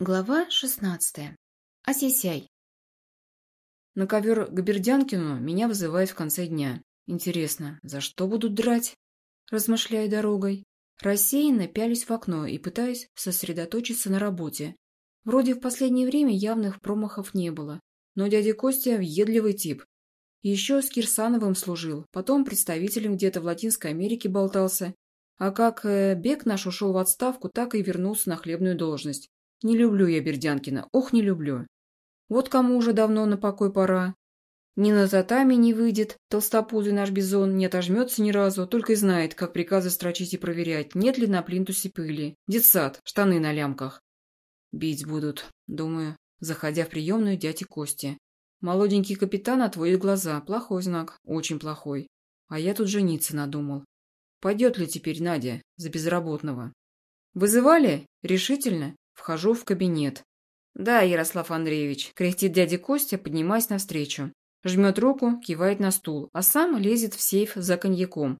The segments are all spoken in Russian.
Глава шестнадцатая. Осисяй. На ковер к Бердянкину меня вызывают в конце дня. Интересно, за что будут драть? Размышляя дорогой. Рассеянно пялюсь в окно и пытаюсь сосредоточиться на работе. Вроде в последнее время явных промахов не было. Но дядя Костя – въедливый тип. Еще с Кирсановым служил, потом представителем где-то в Латинской Америке болтался. А как э, Бег наш ушел в отставку, так и вернулся на хлебную должность. Не люблю я Бердянкина, ох, не люблю. Вот кому уже давно на покой пора. Ни на татами не выйдет, толстопузый наш бизон не отожмется ни разу, только и знает, как приказы строчить и проверять, нет ли на плинтусе пыли. Детсад, штаны на лямках. Бить будут, думаю, заходя в приемную дяди Кости. Молоденький капитан отводит глаза. Плохой знак, очень плохой. А я тут жениться надумал. Пойдет ли теперь Надя за безработного? Вызывали? Решительно? Вхожу в кабинет. «Да, Ярослав Андреевич», – кряхтит дядя Костя, поднимаясь навстречу. Жмет руку, кивает на стул, а сам лезет в сейф за коньяком.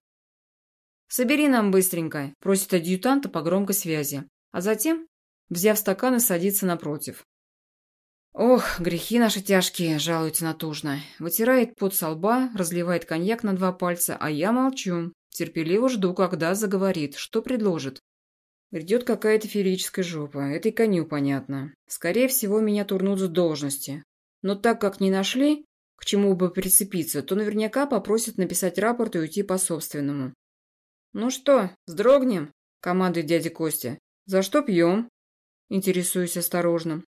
«Собери нам быстренько», – просит адъютанта по громкой связи. А затем, взяв стакан, и садится напротив. «Ох, грехи наши тяжкие», – жалуется натужно. Вытирает пот со лба, разливает коньяк на два пальца, а я молчу. Терпеливо жду, когда заговорит, что предложит. Грядет какая-то феерическая жопа, это и коню понятно. Скорее всего, меня турнут с должности. Но так как не нашли, к чему бы прицепиться, то наверняка попросят написать рапорт и уйти по собственному. «Ну что, сдрогнем?» – командует дядя Костя. «За что пьем?» – интересуюсь осторожно.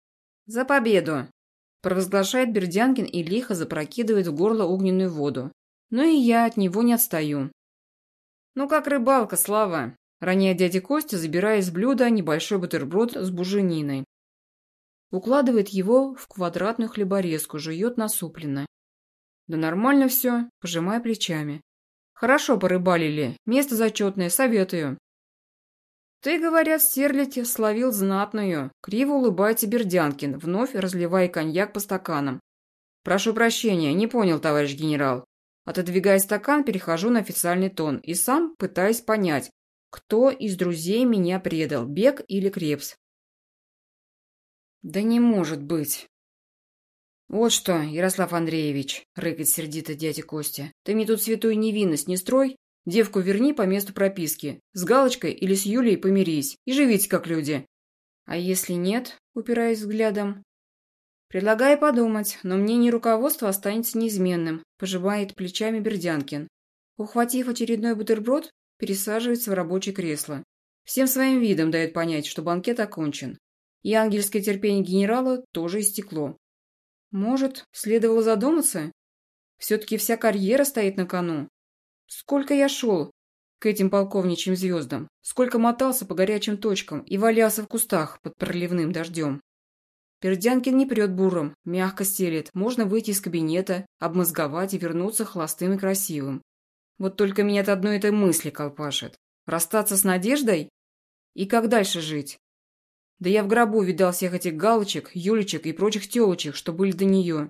«За победу!» – провозглашает Бердянкин и лихо запрокидывает в горло огненную воду. Но и я от него не отстаю. «Ну как рыбалка, Слава!» Роняя дядя Костя, забирая из блюда небольшой бутерброд с бужениной. Укладывает его в квадратную хлеборезку, жует насупленно. Да нормально все, пожимая плечами. Хорошо порыбалили, место зачетное, советую. Ты, говорят, стерлите, словил знатную. Криво улыбается Бердянкин, вновь разливая коньяк по стаканам. Прошу прощения, не понял, товарищ генерал. Отодвигая стакан, перехожу на официальный тон и сам пытаюсь понять, кто из друзей меня предал, Бег или Крепс? Да не может быть. Вот что, Ярослав Андреевич, рыкает сердито дядя Костя, ты мне тут святую невинность не строй, девку верни по месту прописки, с галочкой или с Юлей помирись и живите как люди. А если нет, упираясь взглядом, Предлагаю подумать, но мнение руководства останется неизменным, пожимает плечами Бердянкин. Ухватив очередной бутерброд, пересаживается в рабочее кресло. Всем своим видом дает понять, что банкет окончен. И ангельское терпение генерала тоже истекло. Может, следовало задуматься? Все-таки вся карьера стоит на кону. Сколько я шел к этим полковничьим звездам, сколько мотался по горячим точкам и валялся в кустах под проливным дождем. Пердянкин не прет буром, мягко стелет, можно выйти из кабинета, обмозговать и вернуться холостым и красивым. Вот только меня от одной этой мысли колпашет. Расстаться с надеждой? И как дальше жить? Да я в гробу видал всех этих галочек, юлечек и прочих телочек, что были до нее.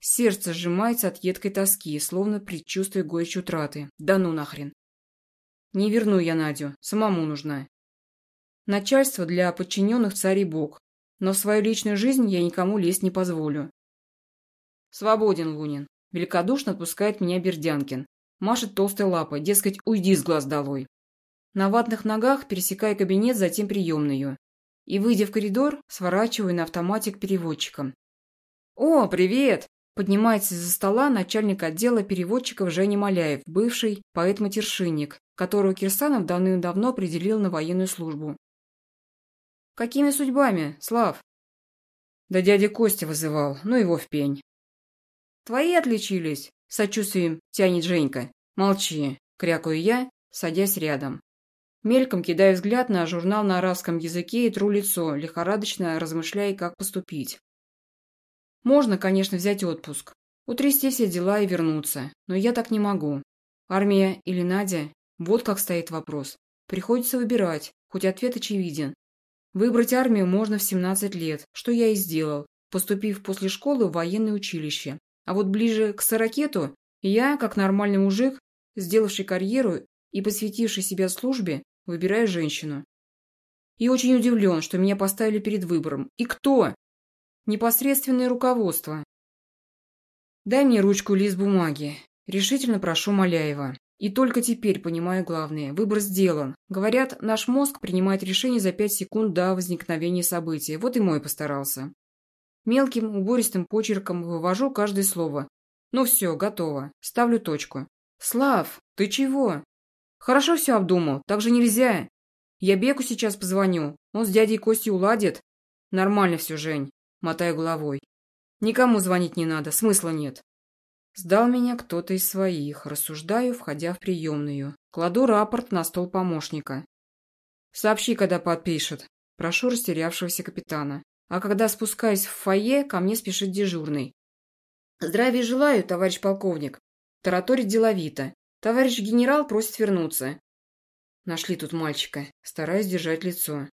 Сердце сжимается от едкой тоски, словно предчувствие горечь утраты. Да ну нахрен. Не верну я Надю, самому нужна. Начальство для подчиненных царь и бог, но в свою личную жизнь я никому лезть не позволю. Свободен, Лунин. Великодушно отпускает меня Бердянкин. Машет толстой лапой, дескать, уйди с глаз долой. На ватных ногах пересекая кабинет, затем приемную. И, выйдя в коридор, сворачиваю на автомате к переводчикам. «О, привет!» Поднимается из-за стола начальник отдела переводчиков Женя Маляев, бывший поэт-матершинник, которого Кирсанов давным-давно определил на военную службу. «Какими судьбами, Слав?» «Да дядя Костя вызывал, ну его в пень». «Твои отличились?» Сочувствием тянет Женька. Молчи, крякаю я, садясь рядом. Мельком кидаю взгляд на журнал на арабском языке и тру лицо, лихорадочно размышляя, как поступить. Можно, конечно, взять отпуск, утрясти все дела и вернуться, но я так не могу. Армия или Надя? Вот как стоит вопрос. Приходится выбирать, хоть ответ очевиден. Выбрать армию можно в 17 лет, что я и сделал, поступив после школы в военное училище. А вот ближе к сорокету я, как нормальный мужик, сделавший карьеру и посвятивший себя службе, выбираю женщину. И очень удивлен, что меня поставили перед выбором. И кто? Непосредственное руководство. Дай мне ручку и лист бумаги. Решительно прошу Маляева. И только теперь понимаю главное. Выбор сделан. Говорят, наш мозг принимает решение за пять секунд до возникновения события. Вот и мой постарался. Мелким, убористым почерком вывожу каждое слово. Ну все, готово. Ставлю точку. Слав, ты чего? Хорошо все обдумал. Так же нельзя. Я Беку сейчас позвоню. Он с дядей Костей уладит. Нормально все, Жень. Мотаю головой. Никому звонить не надо, смысла нет. Сдал меня кто-то из своих, рассуждаю, входя в приемную. Кладу рапорт на стол помощника. Сообщи, когда подпишет. Прошу растерявшегося капитана. А когда спускаюсь в фойе, ко мне спешит дежурный. Здравия желаю, товарищ полковник. Тараторит деловито. Товарищ генерал просит вернуться. Нашли тут мальчика. Стараюсь держать лицо.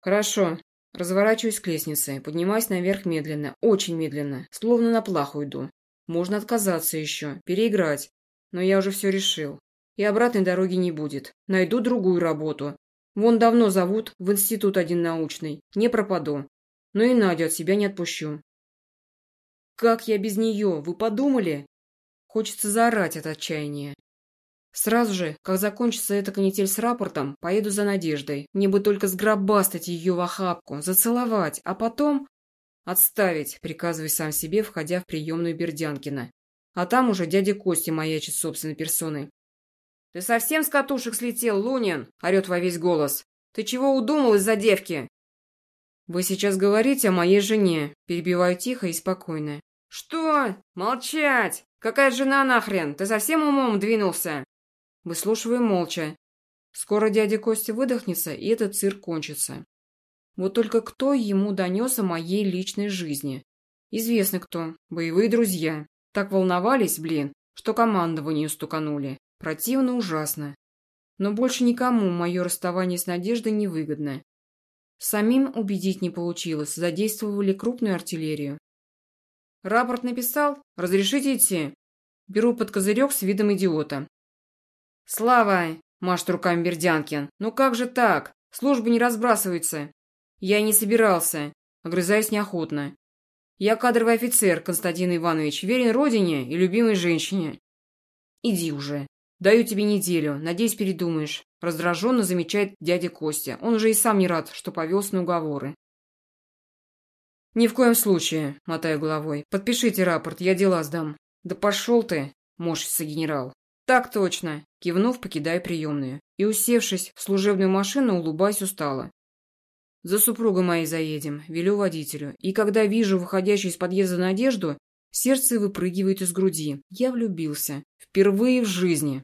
Хорошо. Разворачиваюсь к лестнице, поднимаюсь наверх медленно, очень медленно, словно на плаху иду. Можно отказаться еще, переиграть. Но я уже все решил. И обратной дороги не будет. Найду другую работу. Вон давно зовут в институт один научный. Не пропаду. Но и Надю от себя не отпущу. Как я без нее? Вы подумали? Хочется заорать от отчаяния. Сразу же, как закончится эта канитель с рапортом, поеду за Надеждой. Мне бы только сгробастать ее в охапку, зацеловать, а потом «Отставить», — приказывай сам себе, входя в приемную Бердянкина. А там уже дядя Костя маячит собственной персоной. «Ты совсем с катушек слетел, Лунин?» — орет во весь голос. «Ты чего удумал из-за девки?» «Вы сейчас говорите о моей жене», — перебиваю тихо и спокойно. «Что? Молчать! Какая жена нахрен? Ты совсем умом двинулся?» Выслушиваю молча. Скоро дядя Костя выдохнется, и этот цирк кончится. Вот только кто ему донес о моей личной жизни? Известно кто. Боевые друзья. Так волновались, блин, что командованию стуканули. Противно ужасно. Но больше никому мое расставание с Надеждой невыгодно. Самим убедить не получилось, задействовали крупную артиллерию. «Рапорт написал? Разрешите идти?» Беру под козырек с видом идиота. «Слава!» – машет руками Бердянкин. «Ну как же так? Служба не разбрасывается. Я не собирался. Огрызаюсь неохотно. Я кадровый офицер, Константин Иванович, верен родине и любимой женщине. Иди уже. Даю тебе неделю. Надеюсь, передумаешь. Раздраженно замечает дядя Костя. Он уже и сам не рад, что повелся на уговоры. «Ни в коем случае», — мотаю головой. «Подпишите рапорт, я дела сдам». «Да пошел ты», — морщится генерал. «Так точно», — кивнув, покидаю приемную. И, усевшись в служебную машину, улыбаюсь устало. За супругой моей заедем, велю водителю. И когда вижу выходящую из подъезда Надежду, сердце выпрыгивает из груди. Я влюбился. Впервые в жизни.